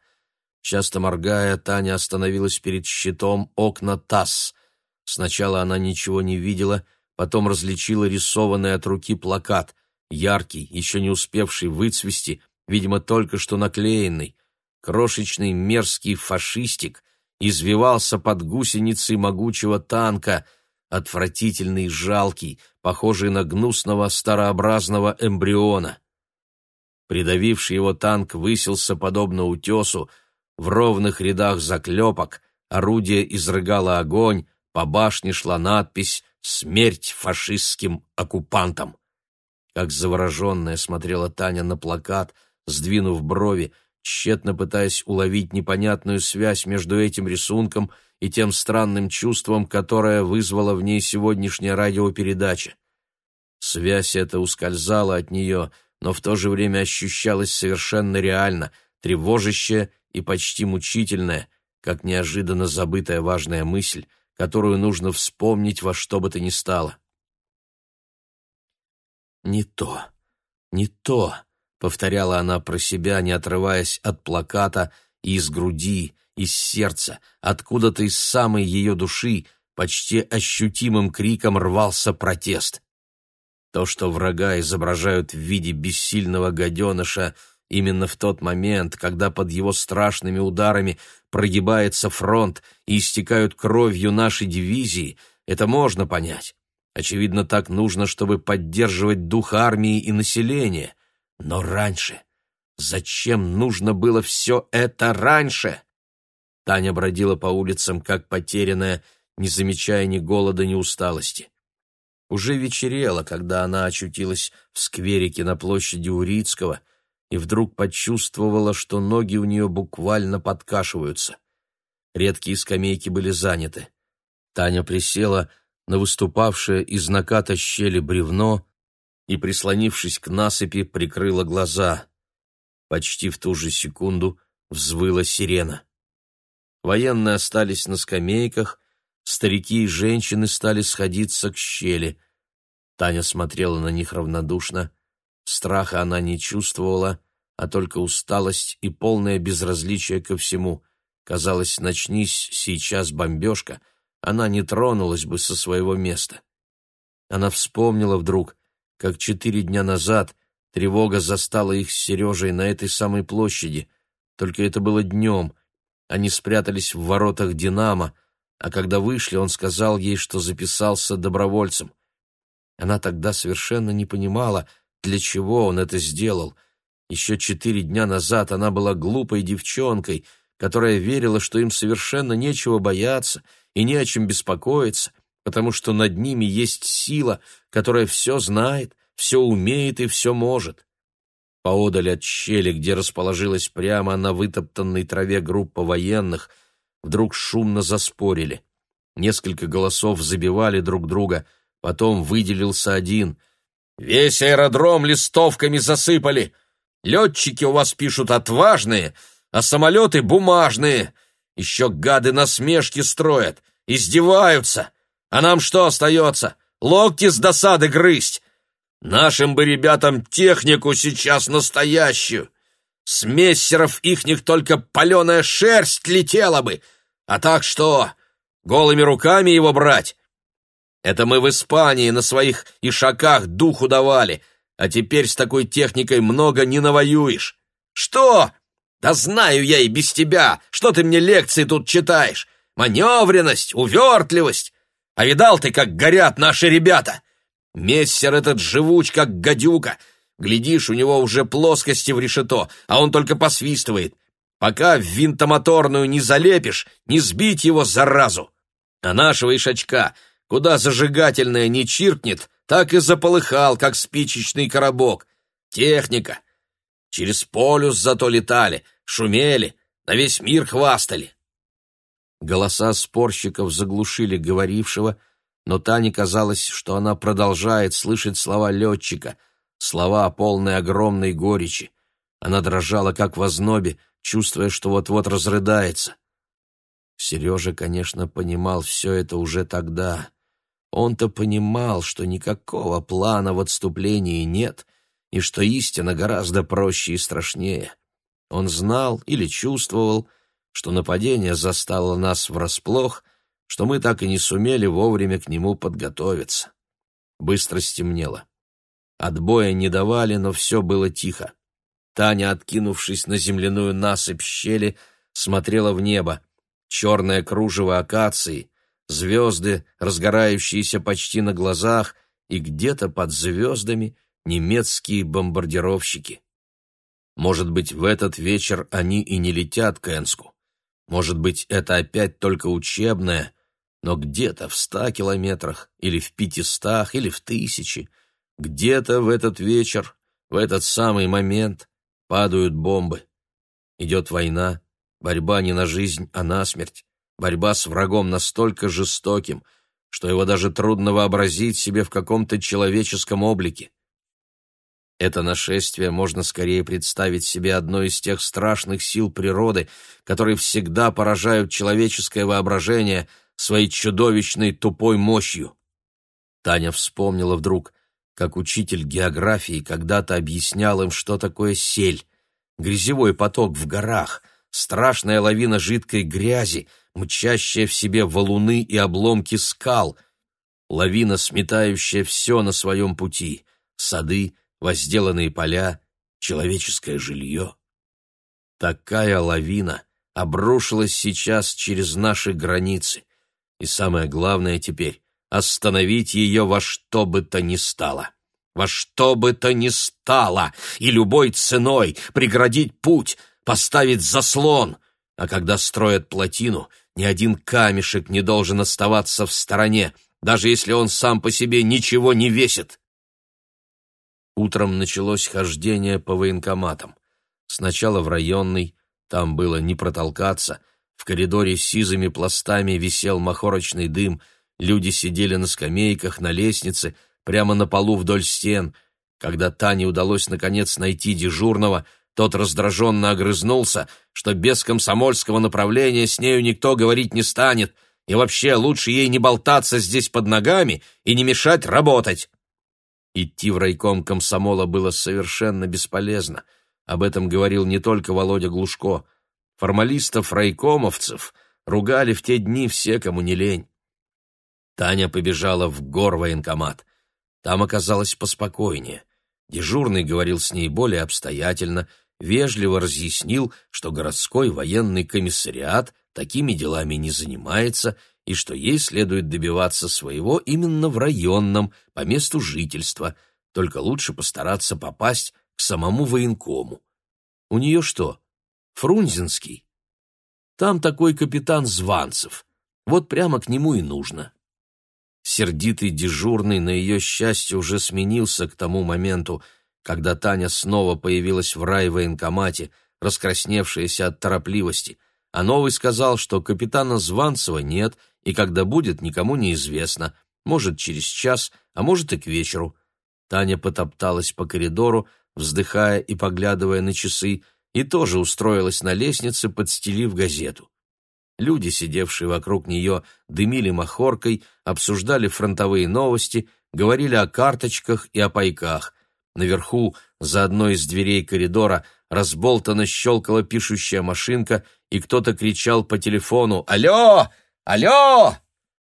Часто моргая, Таня остановилась перед щитом окна ТАСС. Сначала она ничего не видела, потом различила рисованный от руки плакат, яркий, еще не успевший выцвести, видимо, только что наклеенный. Крошечный мерзкий фашистик извивался под гусеницей могучего танка, отвратительный, жалкий, похожий на гнусного старообразного эмбриона. Придавивший его танк высился подобно утесу, в ровных рядах заклепок орудие изрыгало огонь, по башне шла надпись «Смерть фашистским оккупантам». Как завороженная смотрела Таня на плакат, сдвинув брови, тщетно пытаясь уловить непонятную связь между этим рисунком и тем странным чувством, которое вызвала в ней сегодняшняя радиопередача. Связь эта ускользала от нее, но в то же время ощущалась совершенно реально, тревожащая и почти мучительная, как неожиданно забытая важная мысль, которую нужно вспомнить во что бы то ни стало. «Не то, не то», — повторяла она про себя, не отрываясь от плаката и из груди, из сердца, откуда-то из самой ее души, почти ощутимым криком рвался протест. То, что врага изображают в виде бессильного гаденыша — Именно в тот момент, когда под его страшными ударами прогибается фронт и истекают кровью наши дивизии, это можно понять. Очевидно, так нужно, чтобы поддерживать дух армии и населения. Но раньше... Зачем нужно было все это раньше? Таня бродила по улицам, как потерянная, не замечая ни голода, ни усталости. Уже вечерело, когда она очутилась в скверике на площади Урицкого — и вдруг почувствовала, что ноги у нее буквально подкашиваются. Редкие скамейки были заняты. Таня присела на выступавшее из наката щели бревно и, прислонившись к насыпи, прикрыла глаза. Почти в ту же секунду взвыла сирена. Военные остались на скамейках, старики и женщины стали сходиться к щели. Таня смотрела на них равнодушно — Страха она не чувствовала, а только усталость и полное безразличие ко всему. Казалось, начнись сейчас бомбежка, она не тронулась бы со своего места. Она вспомнила вдруг, как четыре дня назад тревога застала их с Сережей на этой самой площади, только это было днем, они спрятались в воротах «Динамо», а когда вышли, он сказал ей, что записался добровольцем. Она тогда совершенно не понимала, для чего он это сделал. Еще четыре дня назад она была глупой девчонкой, которая верила, что им совершенно нечего бояться и не о чем беспокоиться, потому что над ними есть сила, которая все знает, все умеет и все может. Поодаль от щели, где расположилась прямо на вытоптанной траве группа военных, вдруг шумно заспорили. Несколько голосов забивали друг друга, потом выделился один. Весь аэродром листовками засыпали. Летчики у вас пишут отважные, а самолеты бумажные. Еще гады насмешки строят, издеваются. А нам что остается? Локти с досады грызть. Нашим бы ребятам технику сейчас настоящую. С мессеров ихних только паленая шерсть летела бы. А так что, голыми руками его брать? Это мы в Испании на своих ишаках духу давали, а теперь с такой техникой много не навоюешь. Что? Да знаю я и без тебя, что ты мне лекции тут читаешь. Маневренность, увертливость. А видал ты, как горят наши ребята? Мессер этот живуч, как гадюка. Глядишь, у него уже плоскости в решето, а он только посвистывает. Пока в винтомоторную не залепишь, не сбить его заразу. А нашего ишачка куда зажигательное не чиркнет, так и заполыхал, как спичечный коробок. Техника. Через полюс зато летали, шумели, на весь мир хвастали. Голоса спорщиков заглушили говорившего, но Тане казалось, что она продолжает слышать слова летчика, слова, полные огромной горечи. Она дрожала, как в ознобе, чувствуя, что вот-вот разрыдается. Сережа, конечно, понимал все это уже тогда. Он-то понимал, что никакого плана в отступлении нет, и что истина гораздо проще и страшнее. Он знал или чувствовал, что нападение застало нас врасплох, что мы так и не сумели вовремя к нему подготовиться. Быстро стемнело. Отбоя не давали, но все было тихо. Таня, откинувшись на земляную насыпь щели, смотрела в небо. Черное кружево акации — звезды, разгорающиеся почти на глазах, и где-то под звездами немецкие бомбардировщики. Может быть, в этот вечер они и не летят к Энску. Может быть, это опять только учебное, но где-то в ста километрах, или в пятистах, или в тысячи, где-то в этот вечер, в этот самый момент падают бомбы. Идет война, борьба не на жизнь, а на смерть. Борьба с врагом настолько жестоким, что его даже трудно вообразить себе в каком-то человеческом облике. Это нашествие можно скорее представить себе одной из тех страшных сил природы, которые всегда поражают человеческое воображение своей чудовищной тупой мощью. Таня вспомнила вдруг, как учитель географии когда-то объяснял им, что такое сель, грязевой поток в горах, страшная лавина жидкой грязи — мчащая в себе валуны и обломки скал, лавина, сметающая все на своем пути, сады, возделанные поля, человеческое жилье. Такая лавина обрушилась сейчас через наши границы, и самое главное теперь — остановить ее во что бы то ни стало. Во что бы то ни стало, и любой ценой преградить путь, поставить заслон. А когда строят плотину, ни один камешек не должен оставаться в стороне, даже если он сам по себе ничего не весит. Утром началось хождение по военкоматам. Сначала в районный, там было не протолкаться, в коридоре с сизыми пластами висел махорочный дым, люди сидели на скамейках, на лестнице, прямо на полу вдоль стен. Когда Тане удалось наконец найти дежурного, тот раздраженно огрызнулся, что без комсомольского направления с нею никто говорить не станет, и вообще лучше ей не болтаться здесь под ногами и не мешать работать. Идти в райком комсомола было совершенно бесполезно. Об этом говорил не только Володя Глушко. Формалистов-райкомовцев ругали в те дни все, кому не лень. Таня побежала в гор военкомат. Там оказалось поспокойнее. Дежурный говорил с ней более обстоятельно, вежливо разъяснил, что городской военный комиссариат такими делами не занимается и что ей следует добиваться своего именно в районном, по месту жительства, только лучше постараться попасть к самому военкому. У нее что, Фрунзенский? Там такой капитан Званцев. Вот прямо к нему и нужно. Сердитый дежурный, на ее счастье, уже сменился к тому моменту — когда Таня снова появилась в райвоенкомате, раскрасневшаяся от торопливости, а Новый сказал, что капитана Званцева нет, и когда будет, никому не известно, может, через час, а может и к вечеру. Таня потопталась по коридору, вздыхая и поглядывая на часы, и тоже устроилась на лестнице, подстелив газету. Люди, сидевшие вокруг нее, дымили махоркой, обсуждали фронтовые новости, говорили о карточках и о пайках. Наверху, за одной из дверей коридора, разболтанно щелкала пишущая машинка, и кто-то кричал по телефону «Алло! Алло!».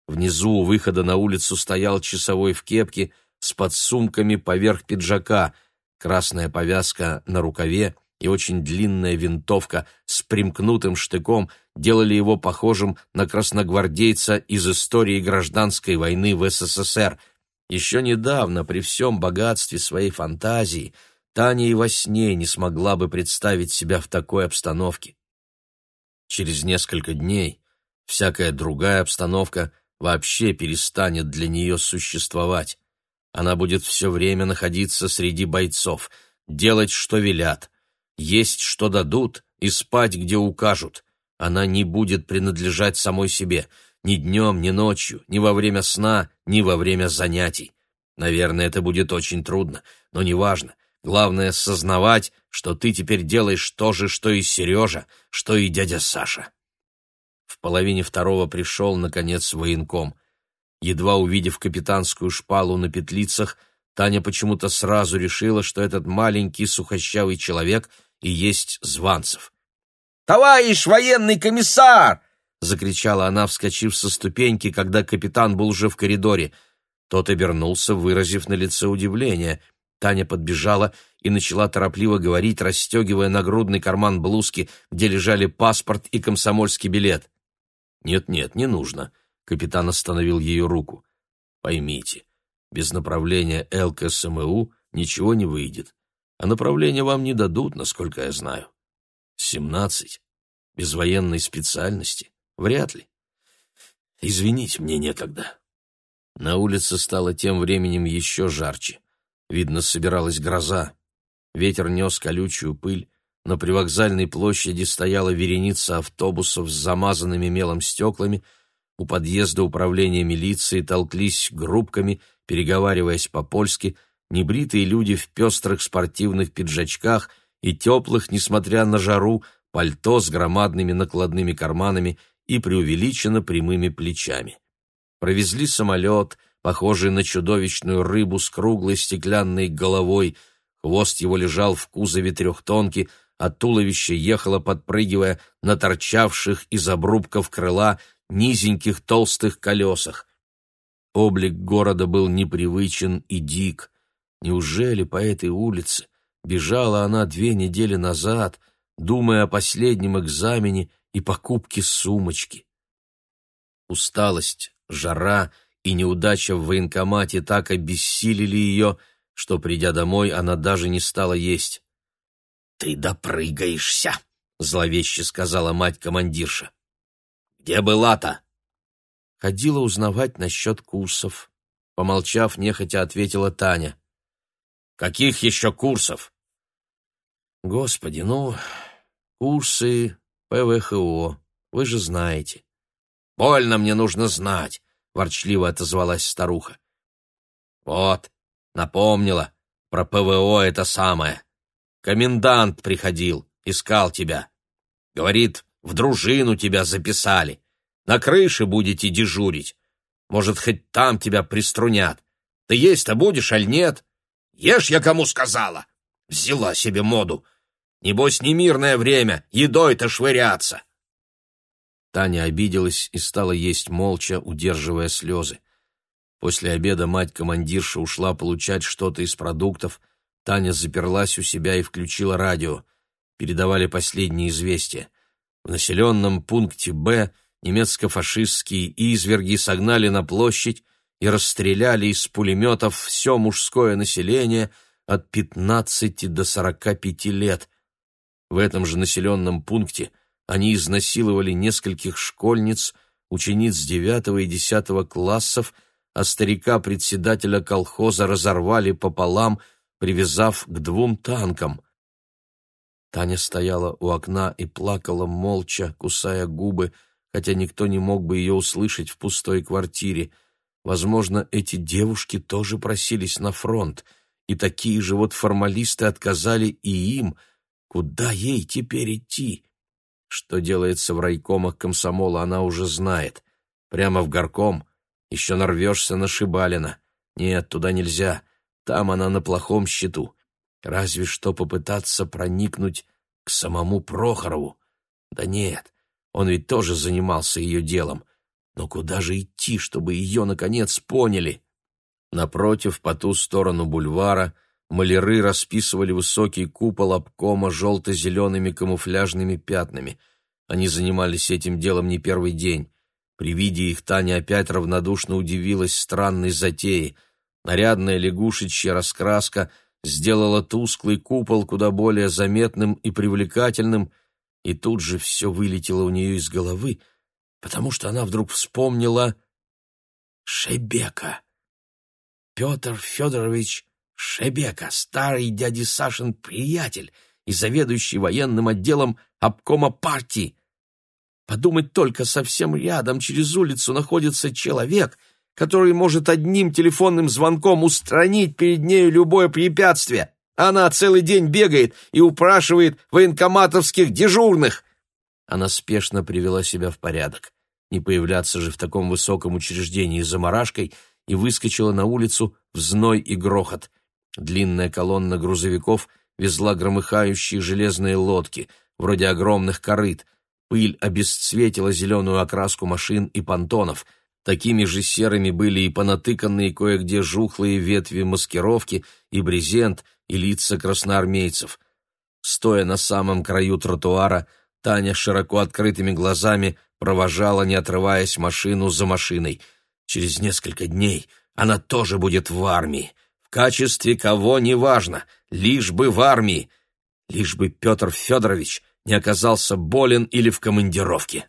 Внизу у выхода на улицу стоял часовой в кепке с подсумками поверх пиджака, красная повязка на рукаве и очень длинная винтовка с примкнутым штыком делали его похожим на красногвардейца из истории гражданской войны в СССР – еще недавно при всем богатстве своей фантазии Таня и во сне не смогла бы представить себя в такой обстановке. Через несколько дней всякая другая обстановка вообще перестанет для нее существовать. Она будет все время находиться среди бойцов, делать, что велят, есть, что дадут, и спать, где укажут. Она не будет принадлежать самой себе — ни днем, ни ночью, ни во время сна, ни во время занятий. Наверное, это будет очень трудно, но неважно. Главное — сознавать, что ты теперь делаешь то же, что и Сережа, что и дядя Саша. В половине второго пришел, наконец, военком. Едва увидев капитанскую шпалу на петлицах, Таня почему-то сразу решила, что этот маленький сухощавый человек и есть Званцев. «Товарищ военный комиссар!» закричала она, вскочив со ступеньки, когда капитан был уже в коридоре. Тот обернулся, выразив на лице удивление. Таня подбежала и начала торопливо говорить, расстегивая нагрудный карман блузки, где лежали паспорт и комсомольский билет. «Нет-нет, не нужно», — капитан остановил ее руку. «Поймите, без направления ЛКСМУ ничего не выйдет, а направление вам не дадут, насколько я знаю. Семнадцать, без военной специальности. Вряд ли. Извините, мне некогда. На улице стало тем временем еще жарче. Видно, собиралась гроза. Ветер нес колючую пыль. На привокзальной площади стояла вереница автобусов с замазанными мелом стеклами. У подъезда управления милиции толклись группками, переговариваясь по-польски, небритые люди в пестрых спортивных пиджачках и теплых, несмотря на жару, пальто с громадными накладными карманами — и преувеличенно прямыми плечами. Провезли самолет, похожий на чудовищную рыбу с круглой стеклянной головой, хвост его лежал в кузове трехтонки, а туловище ехало, подпрыгивая на торчавших из обрубков крыла низеньких толстых колесах. Облик города был непривычен и дик. Неужели по этой улице бежала она две недели назад, думая о последнем экзамене и покупки сумочки. Усталость, жара и неудача в военкомате так обессилили ее, что, придя домой, она даже не стала есть. «Ты допрыгаешься!» — зловеще сказала мать командирша. «Где была-то?» Ходила узнавать насчет курсов. Помолчав, нехотя ответила Таня. «Каких еще курсов?» «Господи, ну, курсы, ПВХО. Вы же знаете». «Больно мне нужно знать», — ворчливо отозвалась старуха. «Вот, напомнила. Про ПВО это самое. Комендант приходил, искал тебя. Говорит, в дружину тебя записали. На крыше будете дежурить. Может, хоть там тебя приструнят. Ты есть-то будешь, аль нет? Ешь, я кому сказала. Взяла себе моду. Небось, немирное время, едой-то швыряться!» Таня обиделась и стала есть молча, удерживая слезы. После обеда мать-командирша ушла получать что-то из продуктов. Таня заперлась у себя и включила радио. Передавали последние известия. В населенном пункте «Б» немецко-фашистские изверги согнали на площадь и расстреляли из пулеметов все мужское население от 15 до 45 лет. В этом же населенном пункте они изнасиловали нескольких школьниц, учениц девятого и десятого классов, а старика-председателя колхоза разорвали пополам, привязав к двум танкам. Таня стояла у окна и плакала молча, кусая губы, хотя никто не мог бы ее услышать в пустой квартире. Возможно, эти девушки тоже просились на фронт, и такие же вот формалисты отказали и им — Куда ей теперь идти? Что делается в райкомах комсомола, она уже знает. Прямо в горком еще нарвешься на Шибалина. Нет, туда нельзя. Там она на плохом счету. Разве что попытаться проникнуть к самому Прохорову. Да нет, он ведь тоже занимался ее делом. Но куда же идти, чтобы ее, наконец, поняли? Напротив, по ту сторону бульвара — Маляры расписывали высокий купол обкома желто-зелеными камуфляжными пятнами. Они занимались этим делом не первый день. При виде их Таня опять равнодушно удивилась странной затее. Нарядная лягушечья раскраска сделала тусклый купол куда более заметным и привлекательным, и тут же все вылетело у нее из головы, потому что она вдруг вспомнила Шебека. Петр Федорович Шебека, старый дядя Сашин приятель и заведующий военным отделом обкома партии. Подумать только, совсем рядом, через улицу находится человек, который может одним телефонным звонком устранить перед нею любое препятствие. Она целый день бегает и упрашивает военкоматовских дежурных. Она спешно привела себя в порядок. Не появляться же в таком высоком учреждении за заморашкой и выскочила на улицу в зной и грохот. Длинная колонна грузовиков везла громыхающие железные лодки, вроде огромных корыт. Пыль обесцветила зеленую окраску машин и понтонов. Такими же серыми были и понатыканные кое-где жухлые ветви маскировки, и брезент, и лица красноармейцев. Стоя на самом краю тротуара, Таня широко открытыми глазами провожала, не отрываясь, машину за машиной. Через несколько дней она тоже будет в армии качестве кого неважно, лишь бы в армии, лишь бы Петр Федорович не оказался болен или в командировке.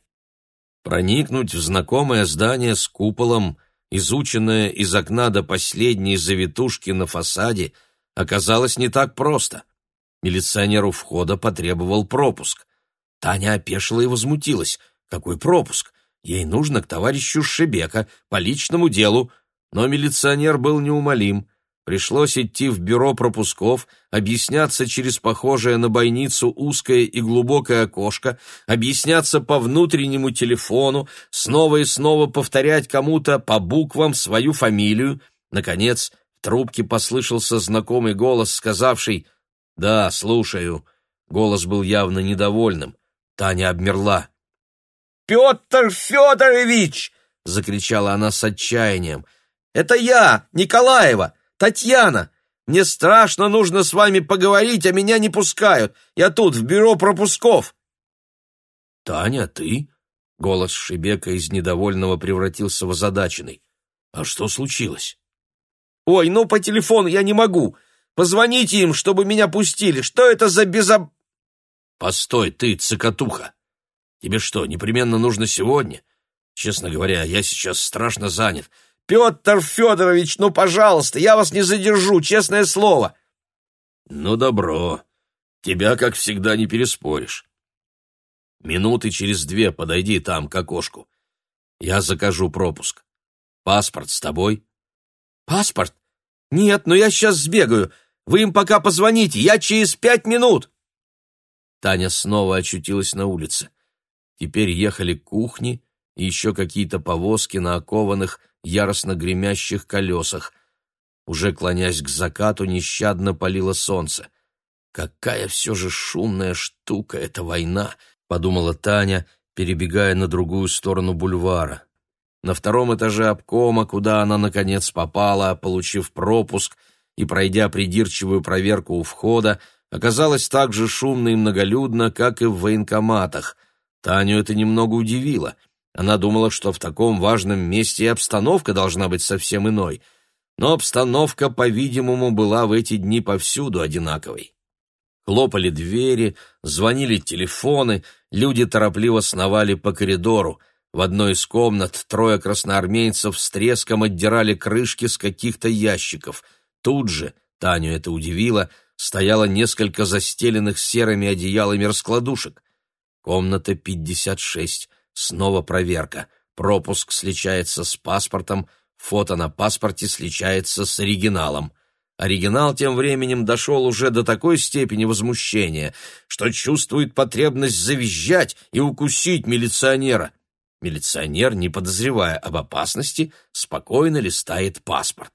Проникнуть в знакомое здание с куполом, изученное из окна до последней завитушки на фасаде, оказалось не так просто. Милиционер у входа потребовал пропуск. Таня опешила и возмутилась. Какой пропуск? Ей нужно к товарищу Шебека по личному делу. Но милиционер был неумолим. Пришлось идти в бюро пропусков, объясняться через похожее на бойницу узкое и глубокое окошко, объясняться по внутреннему телефону, снова и снова повторять кому-то по буквам свою фамилию. Наконец, в трубке послышался знакомый голос, сказавший «Да, слушаю». Голос был явно недовольным. Таня обмерла. «Петр Федорович!» — закричала она с отчаянием. «Это я, Николаева! Татьяна, мне страшно нужно с вами поговорить, а меня не пускают. Я тут, в бюро пропусков». «Таня, ты?» — голос Шибека из недовольного превратился в озадаченный. «А что случилось?» «Ой, ну по телефону я не могу. Позвоните им, чтобы меня пустили. Что это за безоб...» «Постой, ты, цикатуха! Тебе что, непременно нужно сегодня? Честно говоря, я сейчас страшно занят. Петр Федорович, ну, пожалуйста, я вас не задержу, честное слово. Ну, добро. Тебя, как всегда, не переспоришь. Минуты через две подойди там к окошку. Я закажу пропуск. Паспорт с тобой? Паспорт? Нет, но я сейчас сбегаю. Вы им пока позвоните, я через пять минут. Таня снова очутилась на улице. Теперь ехали к кухне и еще какие-то повозки на окованных, яростно гремящих колесах. Уже клонясь к закату, нещадно палило солнце. «Какая все же шумная штука эта война!» — подумала Таня, перебегая на другую сторону бульвара. На втором этаже обкома, куда она, наконец, попала, получив пропуск и пройдя придирчивую проверку у входа, оказалось так же шумно и многолюдно, как и в военкоматах. Таню это немного удивило — она думала, что в таком важном месте обстановка должна быть совсем иной, но обстановка, по-видимому, была в эти дни повсюду одинаковой. Хлопали двери, звонили телефоны, люди торопливо сновали по коридору. В одной из комнат трое красноармейцев с треском отдирали крышки с каких-то ящиков. Тут же, Таню это удивило, стояло несколько застеленных серыми одеялами раскладушек. Комната 56 Снова проверка. Пропуск сличается с паспортом, фото на паспорте сличается с оригиналом. Оригинал тем временем дошел уже до такой степени возмущения, что чувствует потребность завизжать и укусить милиционера. Милиционер, не подозревая об опасности, спокойно листает паспорт.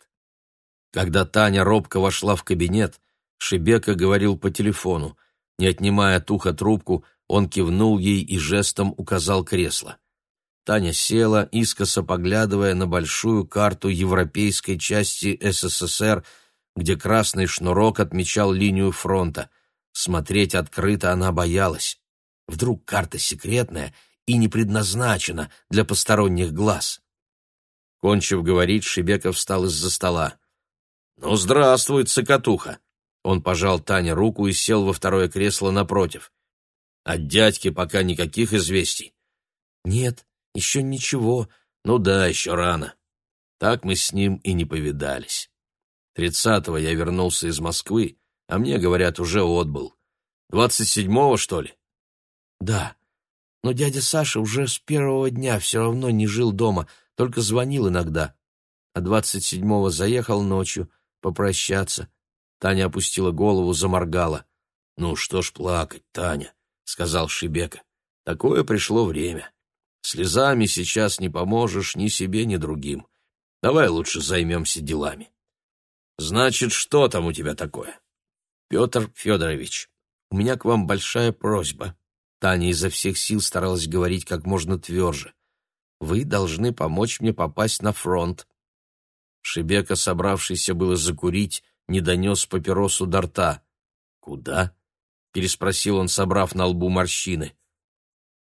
Когда Таня робко вошла в кабинет, Шибека говорил по телефону. Не отнимая от уха трубку, он кивнул ей и жестом указал кресло. Таня села, искоса поглядывая на большую карту европейской части СССР, где красный шнурок отмечал линию фронта. Смотреть открыто она боялась. Вдруг карта секретная и не предназначена для посторонних глаз. Кончив говорить, Шибеков встал из-за стола. «Ну, здравствуй, цокотуха!» Он пожал Тане руку и сел во второе кресло напротив. От дядьки пока никаких известий. Нет, еще ничего. Ну да, еще рано. Так мы с ним и не повидались. Тридцатого я вернулся из Москвы, а мне, говорят, уже отбыл. Двадцать седьмого, что ли? Да. Но дядя Саша уже с первого дня все равно не жил дома, только звонил иногда. А двадцать седьмого заехал ночью попрощаться. Таня опустила голову, заморгала. Ну что ж плакать, Таня? сказал Шибека. Такое пришло время. Слезами сейчас не поможешь ни себе, ни другим. Давай лучше займемся делами. Значит, что там у тебя такое? Петр Федорович, у меня к вам большая просьба. Таня изо всех сил старалась говорить как можно тверже. Вы должны помочь мне попасть на фронт. Шибека, собравшийся было закурить, не донес папиросу до рта. Куда? — переспросил он, собрав на лбу морщины.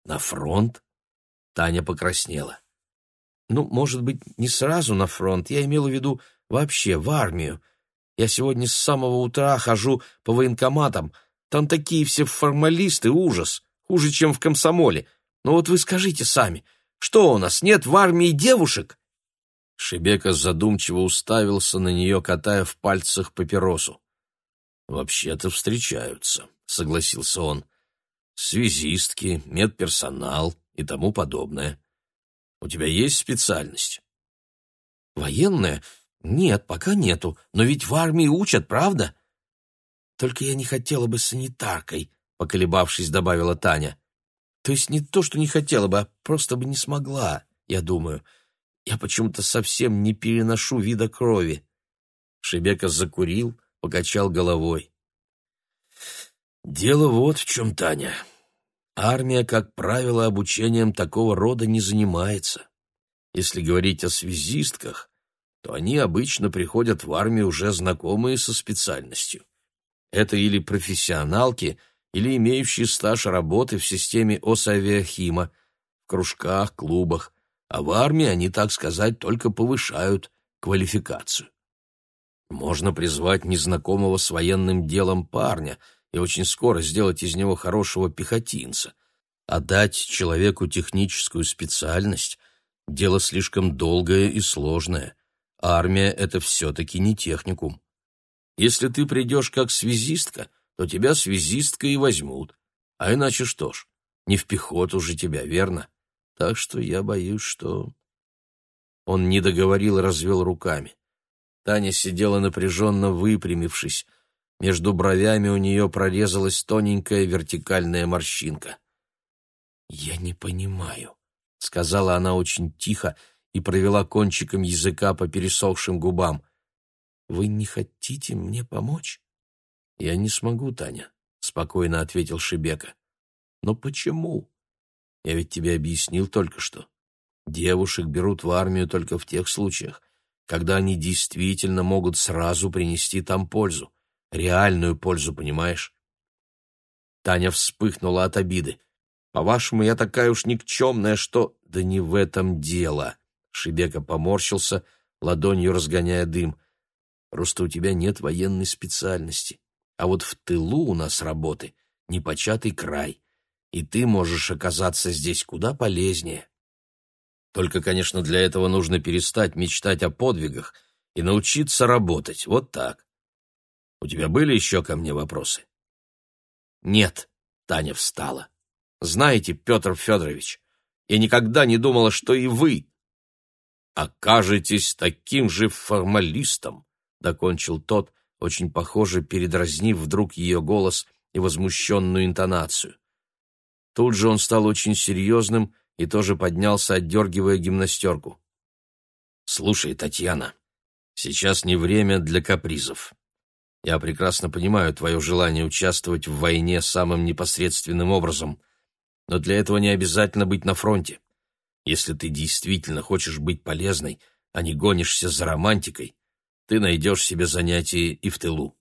«На фронт?» — Таня покраснела. «Ну, может быть, не сразу на фронт. Я имела в виду вообще в армию. Я сегодня с самого утра хожу по военкоматам. Там такие все формалисты, ужас. Хуже, чем в комсомоле. Но вот вы скажите сами, что у нас, нет в армии девушек?» Шебека задумчиво уставился на нее, катая в пальцах папиросу. «Вообще-то встречаются», согласился он. Связистки, медперсонал и тому подобное. У тебя есть специальность? Военная? Нет, пока нету. Но ведь в армии учат, правда? Только я не хотела бы санитаркой, поколебавшись, добавила Таня. То есть не то, что не хотела бы, а просто бы не смогла, я думаю. Я почему-то совсем не переношу вида крови. Шебека закурил, покачал головой. Дело вот в чем, Таня. Армия, как правило, обучением такого рода не занимается. Если говорить о связистках, то они обычно приходят в армию уже знакомые со специальностью. Это или профессионалки, или имеющие стаж работы в системе ОСАВИАХИМа, в кружках, клубах, а в армии они, так сказать, только повышают квалификацию. Можно призвать незнакомого с военным делом парня – и очень скоро сделать из него хорошего пехотинца. а дать человеку техническую специальность – дело слишком долгое и сложное. Армия – это все-таки не техникум. Если ты придешь как связистка, то тебя связисткой и возьмут. А иначе что ж, не в пехоту же тебя, верно? Так что я боюсь, что...» Он не договорил и развел руками. Таня сидела напряженно выпрямившись – между бровями у нее прорезалась тоненькая вертикальная морщинка. «Я не понимаю», — сказала она очень тихо и провела кончиком языка по пересохшим губам. «Вы не хотите мне помочь?» «Я не смогу, Таня», — спокойно ответил Шебека. «Но почему?» «Я ведь тебе объяснил только что. Девушек берут в армию только в тех случаях, когда они действительно могут сразу принести там пользу реальную пользу, понимаешь? Таня вспыхнула от обиды. По-вашему, я такая уж никчемная, что... Да не в этом дело. Шибека поморщился, ладонью разгоняя дым. Просто у тебя нет военной специальности. А вот в тылу у нас работы непочатый край. И ты можешь оказаться здесь куда полезнее. Только, конечно, для этого нужно перестать мечтать о подвигах и научиться работать. Вот так. У тебя были еще ко мне вопросы? Нет, Таня встала. Знаете, Петр Федорович, я никогда не думала, что и вы окажетесь таким же формалистом, докончил тот, очень похоже передразнив вдруг ее голос и возмущенную интонацию. Тут же он стал очень серьезным и тоже поднялся, отдергивая гимнастерку. «Слушай, Татьяна, сейчас не время для капризов. Я прекрасно понимаю твое желание участвовать в войне самым непосредственным образом, но для этого не обязательно быть на фронте. Если ты действительно хочешь быть полезной, а не гонишься за романтикой, ты найдешь себе занятие и в тылу.